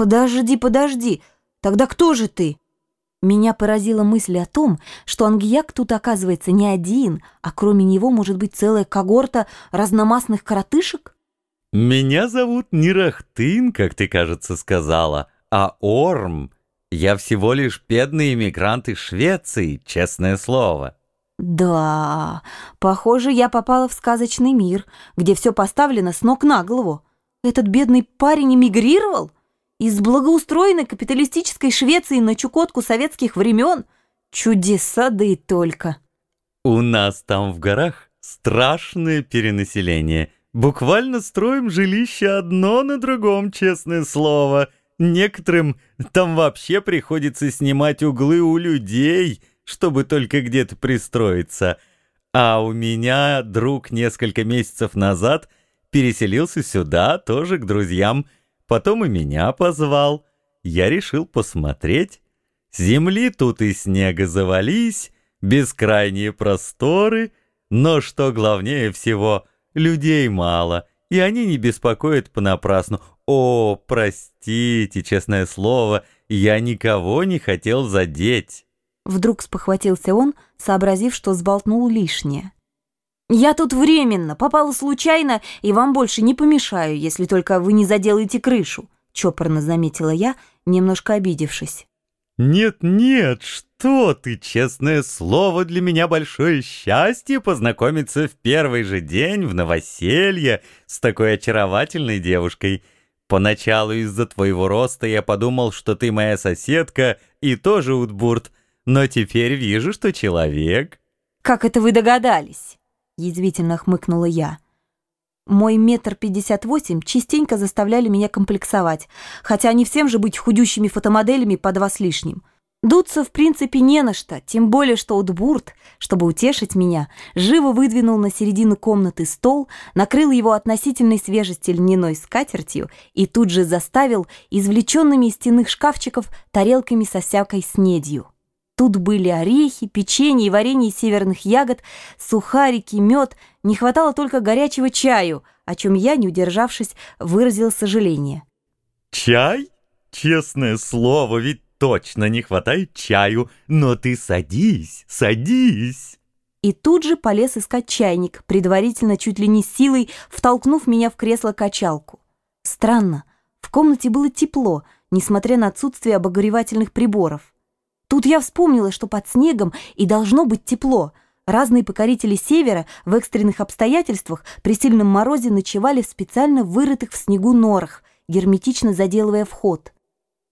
Подожди, подожди, тогда кто же ты? Меня поразила мысль о том, что Ангияк тут оказывается не один, а кроме него может быть целая когорта разномастных коротышек? Меня зовут не Рахтын, как ты, кажется, сказала, а Орм. Я всего лишь бедный иммигрант из Швеции, честное слово. Да, похоже, я попала в сказочный мир, где все поставлено с ног на голову. Этот бедный парень эмигрировал? Из благоустроенной капиталистической Швеции на Чукотку советских времен? Чудеса, да и только. У нас там в горах страшное перенаселение. Буквально строим жилище одно на другом, честное слово. Некоторым там вообще приходится снимать углы у людей, чтобы только где-то пристроиться. А у меня друг несколько месяцев назад переселился сюда, тоже к друзьям, Потом и меня позвал. Я решил посмотреть. Земли тут и снега завались, бескрайние просторы, но, что главнее всего, людей мало, и они не беспокоят понапрасну. О, простите, честное слово, я никого не хотел задеть. Вдруг спохватился он, сообразив, что сболтнул лишнее. «Я тут временно, попала случайно, и вам больше не помешаю, если только вы не заделаете крышу», — чопорно заметила я, немножко обидевшись. «Нет-нет, что ты, честное слово, для меня большое счастье познакомиться в первый же день в новоселье с такой очаровательной девушкой. Поначалу из-за твоего роста я подумал, что ты моя соседка и тоже Утбурт, но теперь вижу, что человек». «Как это вы догадались?» Язвительно хмыкнула я. Мой метр пятьдесят восемь частенько заставляли меня комплексовать, хотя не всем же быть худющими фотомоделями по два с лишним. Дуться, в принципе, не на что, тем более, что Утбурт, чтобы утешить меня, живо выдвинул на середину комнаты стол, накрыл его относительной свежести льняной скатертью и тут же заставил извлеченными из стенных шкафчиков тарелками со всякой снедью. Тут были орехи, печенье и варенье северных ягод, сухарики, мед. Не хватало только горячего чаю, о чем я, не удержавшись, выразила сожаление. «Чай? Честное слово, ведь точно не хватает чаю. Но ты садись, садись!» И тут же полез искать чайник, предварительно чуть ли не силой втолкнув меня в кресло-качалку. Странно, в комнате было тепло, несмотря на отсутствие обогревательных приборов. Тут я вспомнила, что под снегом и должно быть тепло. Разные покорители севера в экстренных обстоятельствах при сильном морозе ночевали в специально вырытых в снегу норах, герметично заделывая вход.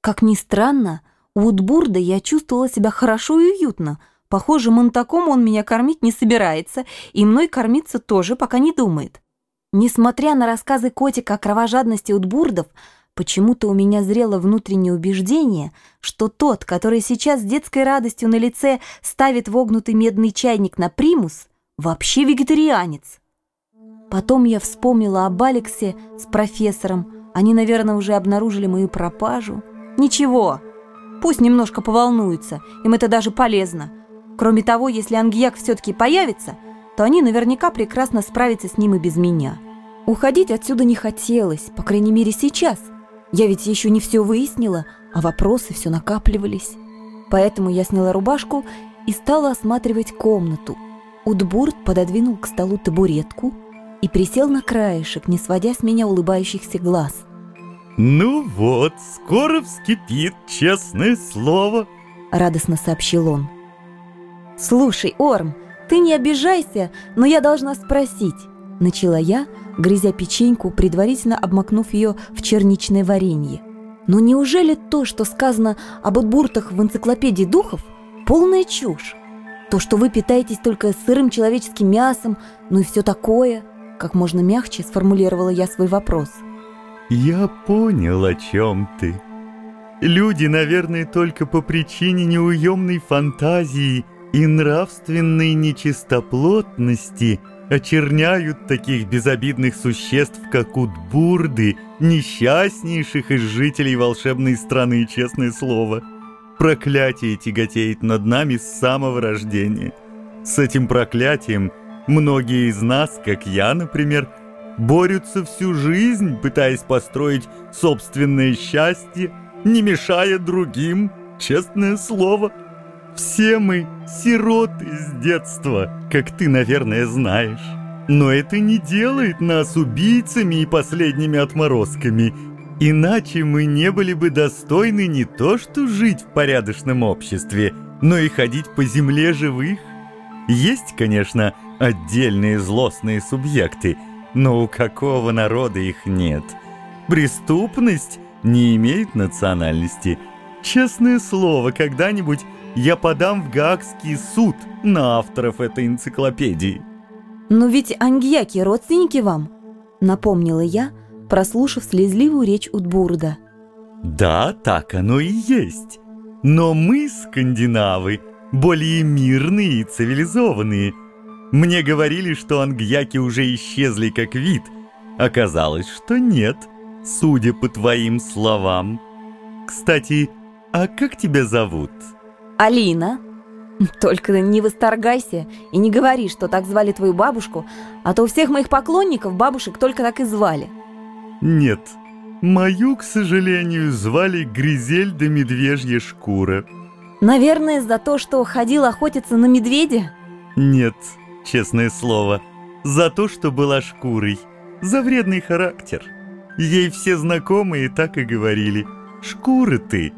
Как ни странно, у Утбурда я чувствовала себя хорошо и уютно. Похоже, монтаком он меня кормить не собирается, и мной кормиться тоже пока не думает. Несмотря на рассказы котика о кровожадности Утбурдов, Почему-то у меня зрело внутреннее убеждение, что тот, который сейчас с детской радостью на лице ставит вогнутый медный чайник на примус, вообще вегетарианец. Потом я вспомнила об Алексе с профессором. Они, наверное, уже обнаружили мою пропажу. Ничего, пусть немножко поволнуются, им это даже полезно. Кроме того, если Ангияк все-таки появится, то они наверняка прекрасно справятся с ним и без меня. Уходить отсюда не хотелось, по крайней мере сейчас – я ведь еще не все выяснила, а вопросы все накапливались. Поэтому я сняла рубашку и стала осматривать комнату. Удбурт пододвинул к столу табуретку и присел на краешек, не сводя с меня улыбающихся глаз. «Ну вот, скоро вскипит, честное слово», — радостно сообщил он. «Слушай, Орм, ты не обижайся, но я должна спросить», — начала я, — грызя печеньку, предварительно обмакнув ее в черничное варенье. Но неужели то, что сказано об отбуртах в энциклопедии духов, полная чушь? То, что вы питаетесь только сырым человеческим мясом, ну и все такое, как можно мягче сформулировала я свой вопрос. Я понял, о чем ты. Люди, наверное, только по причине неуемной фантазии и нравственной нечистоплотности – очерняют таких безобидных существ, как Утбурды, несчастнейших из жителей волшебной страны, честное слово. Проклятие тяготеет над нами с самого рождения. С этим проклятием многие из нас, как я, например, борются всю жизнь, пытаясь построить собственное счастье, не мешая другим, честное слово. Все мы сироты с детства, как ты, наверное, знаешь. Но это не делает нас убийцами и последними отморозками. Иначе мы не были бы достойны не то что жить в порядочном обществе, но и ходить по земле живых. Есть, конечно, отдельные злостные субъекты, но у какого народа их нет? Преступность не имеет национальности. Честное слово, когда-нибудь я подам в Гаагский суд на авторов этой энциклопедии. «Но ведь ангьяки родственники вам», — напомнила я, прослушав слезливую речь Утбурда. «Да, так оно и есть. Но мы, скандинавы, более мирные и цивилизованные. Мне говорили, что ангьяки уже исчезли как вид. Оказалось, что нет, судя по твоим словам. Кстати, а как тебя зовут?» «Алина», только не восторгайся и не говори, что так звали твою бабушку, а то у всех моих поклонников бабушек только так и звали. Нет, мою, к сожалению, звали Гризельда Медвежья Шкура. Наверное, за то, что ходил охотиться на медведя? Нет, честное слово, за то, что была шкурой, за вредный характер. Ей все знакомые так и говорили «Шкура ты!»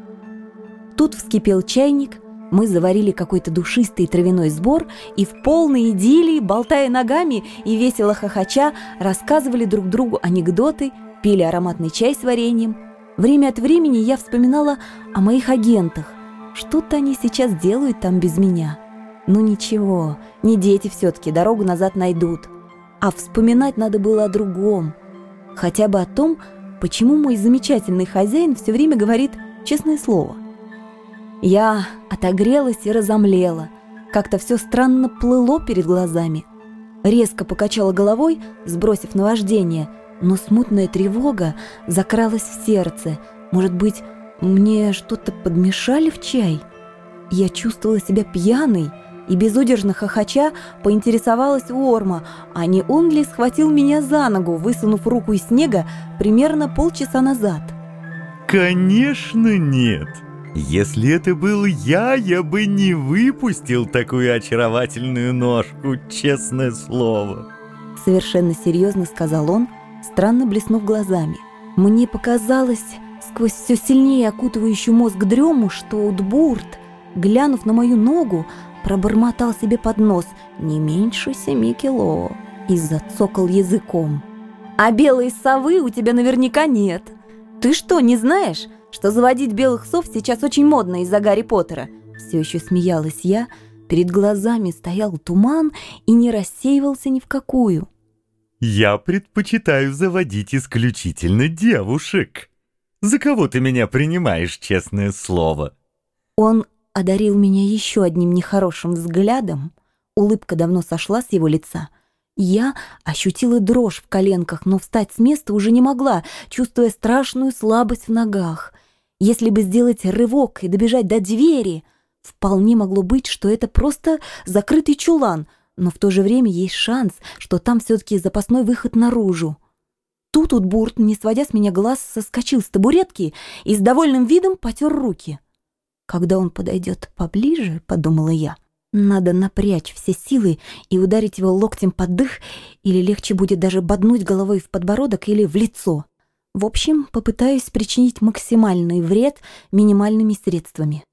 Тут вскипел чайник, мы заварили какой-то душистый травяной сбор и в полной идиллии, болтая ногами и весело хохоча, рассказывали друг другу анекдоты, пили ароматный чай с вареньем. Время от времени я вспоминала о моих агентах. Что-то они сейчас делают там без меня. Ну ничего, не дети все-таки, дорогу назад найдут. А вспоминать надо было о другом. Хотя бы о том, почему мой замечательный хозяин все время говорит честное слово. Я отогрелась и разомлела. Как-то все странно плыло перед глазами. Резко покачала головой, сбросив наваждение, но смутная тревога закралась в сердце. Может быть, мне что-то подмешали в чай? Я чувствовала себя пьяной и безудержно хохоча поинтересовалась у Орма, а не он ли схватил меня за ногу, высунув руку из снега примерно полчаса назад? «Конечно нет!» Если это был я, я бы не выпустил такую очаровательную ножку, честное слово. Совершенно серьезно сказал он, странно блеснув глазами. Мне показалось, сквозь все сильнее окутывающий мозг дрему, что Утбурт, глянув на мою ногу, пробормотал себе под нос не меньше семи кило и зацокал языком. «А белой совы у тебя наверняка нет. Ты что, не знаешь?» Что заводить белых сов сейчас очень модно из-за Гарри Поттера. Все еще смеялась я, перед глазами стоял туман и не рассеивался ни в какую. «Я предпочитаю заводить исключительно девушек. За кого ты меня принимаешь, честное слово?» Он одарил меня еще одним нехорошим взглядом. Улыбка давно сошла с его лица — я ощутила дрожь в коленках, но встать с места уже не могла, чувствуя страшную слабость в ногах. Если бы сделать рывок и добежать до двери, вполне могло быть, что это просто закрытый чулан, но в то же время есть шанс, что там все-таки запасной выход наружу. Тут Утбурт, не сводя с меня глаз, соскочил с табуретки и с довольным видом потер руки. «Когда он подойдет поближе, — подумала я, — надо напрячь все силы и ударить его локтем под дых, или легче будет даже боднуть головой в подбородок или в лицо. В общем, попытаюсь причинить максимальный вред минимальными средствами.